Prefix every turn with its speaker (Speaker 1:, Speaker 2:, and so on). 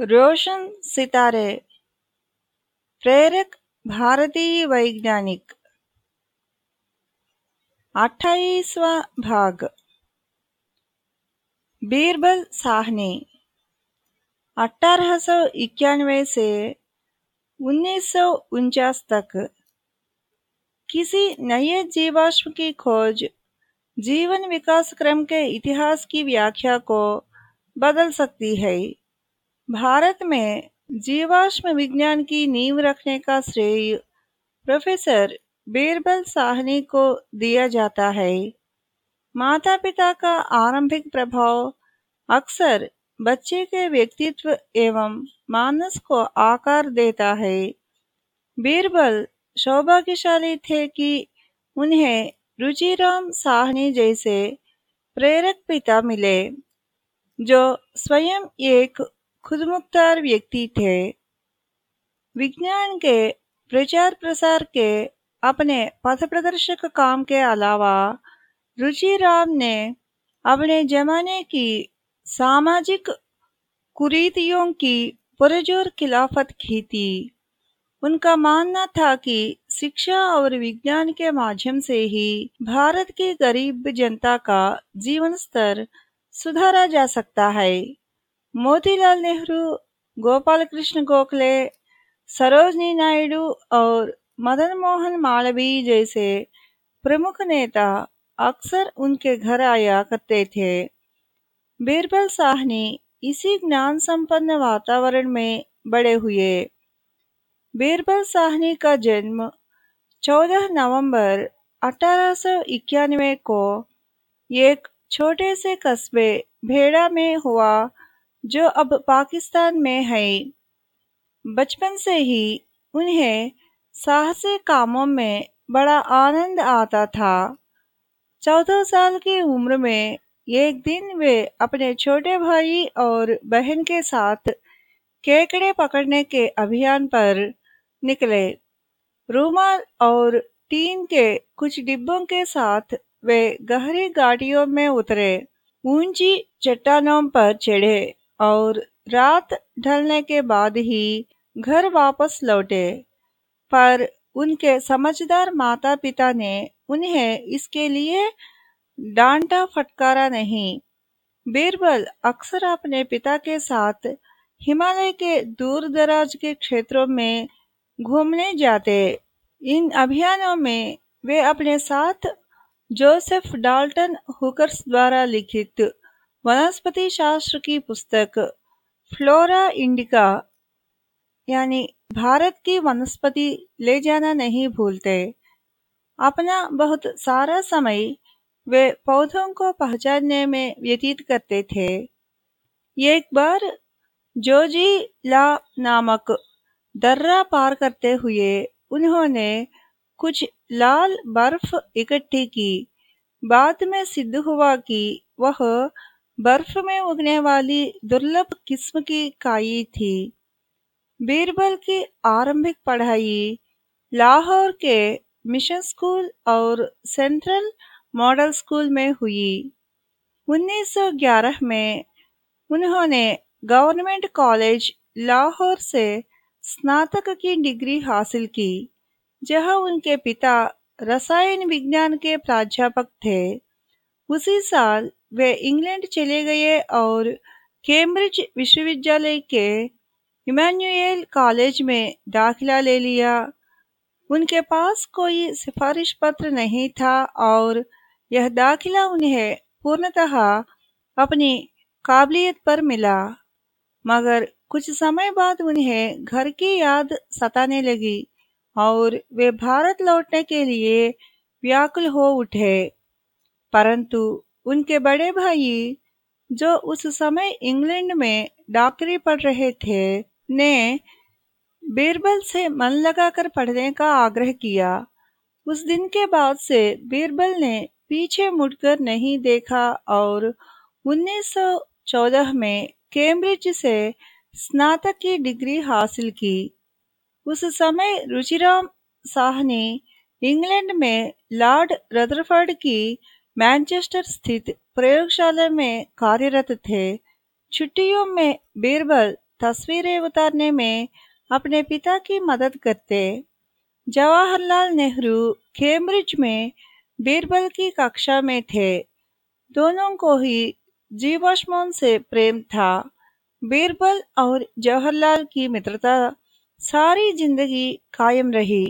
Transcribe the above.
Speaker 1: रोशन सितारे, प्रेरक भारतीय वैज्ञानिक। अट्ठाईसवा भाग। बीरबल साहनी, अठारह सौ इक्यानवे से उन्नीस सौ उनचास तक। किसी नए जीवाश्म की खोज, जीवन विकास क्रम के इतिहास की व्याख्या को बदल सकती है। भारत में जीवाश्म विज्ञान की नींव रखने का श्रेय प्रोफेसर बीरबल साहनी को दिया जाता है। माता पिता का आरंभिक प्रभाव अक्सर बच्चे के व्यक्तित्व एवं मानस को आकार देता है। बीरबल सौभाग्यशाली थे कि उन्हें रुचिराम साहनी जैसे प्रेरक पिता मिले, जो स्वयं एक खुदमुख्तार व्यक्ति थे। विज्ञान के, प्रचार प्रसार के, अपने पथ प्रदर्शक काम के अलावा रुचिराम ने अपने जमाने की सामाजिक कुरीतियों की पुरजोर खिलाफत की थी। उनका मानना था कि शिक्षा और विज्ञान के माध्यम से ही भारत की गरीब जनता का जीवन स्तर सुधारा जा सकता है। मोतीलाल नेहरू गोपाल कृष्ण गोखले सरोजनी नायडू और मदन मोहन मालवीय जैसे प्रमुख नेता अक्सर उनके घर आया करते थे बीरबल साहनी इसी ज्ञान संपन्न वातावरण में बड़े हुए बीरबल साहनी का जन्म 14 नवंबर अठारह को एक छोटे से कस्बे भेड़ा में हुआ जो अब पाकिस्तान में है। बचपन से ही उन्हें साहसिक कामों में बड़ा आनंद आता था। चौदह साल की उम्र में एक दिन वे अपने छोटे भाई और बहन के साथ केकड़े पकड़ने के अभियान पर निकले। रूमाल और टीन के कुछ डिब्बों के साथ वे गहरी गाड़ियों में उतरे। ऊँची चट्टानों पर चढ़े। और रात ढलने के बाद ही घर वापस लौटे। पर उनके समझदार माता पिता ने उन्हें इसके लिए डांटा फटकारा नहीं। बीरबल अक्सर अपने पिता के साथ हिमालय के दूर दराज के क्षेत्रों में घूमने जाते। इन अभियानों में वे अपने साथ जोसेफ डाल्टन हुकर्स द्वारा लिखित वनस्पति शास्त्र की पुस्तक फ्लोरा इंडिका, यानी भारत की वनस्पति ले जाना नहीं भूलते। अपना बहुत सारा समय वे पौधों को पहचानने में व्यतीत करते थे। एक बार जोजी ला नामक दर्रा पार करते हुए उन्होंने कुछ लाल बर्फ़ इकट्ठी की। बाद में सिद्ध हुआ कि वह बर्फ़ में उगने वाली दुर्लभ किस्म की काई थी। बीरबल की आरंभिक पढ़ाई लाहौर के मिशन स्कूल और सेंट्रल मॉडल स्कूल में हुई। 1911 में उन्होंने गवर्नमेंट कॉलेज लाहौर से स्नातक की डिग्री हासिल की, जहाँ उनके पिता रसायन विज्ञान के प्राध्यापक थे। उसी साल वे इंग्लैंड चले गए और कैम्ब्रिज विश्वविद्यालय के इमान्युएल कॉलेज में दाखिला ले लिया। उनके पास कोई सिफारिश पत्र नहीं था और यह दाखिला उन्हें पूर्णतः अपनी काबिलियत पर मिला। मगर कुछ समय बाद उन्हें घर की याद सताने लगी और वे भारत लौटने के लिए व्याकुल हो उठे। परंतु उनके बड़े भाई जो उस समय इंग्लैंड में डॉक्टरी पढ़ रहे थे, ने बीरबल से मन लगाकर पढ़ने का आग्रह किया। उस दिन के बाद से बीरबल ने पीछे मुड़कर नहीं देखा और 1914 में कैम्ब्रिज से स्नातक की डिग्री हासिल की। उस समय रुचिराम शाह ने इंग्लैंड में लॉर्ड रदरफर्ड की मैनचेस्टर स्थित प्रयोगशाला में कार्यरत थे। छुट्टियों में बीरबल तस्वीरें उतारने में अपने पिता की मदद करते। जवाहरलाल नेहरू कैम्ब्रिज में बीरबल की कक्षा में थे। दोनों को ही जीवाश्मों से प्रेम था। बीरबल और जवाहरलाल की मित्रता सारी ज़िंदगी कायम रही।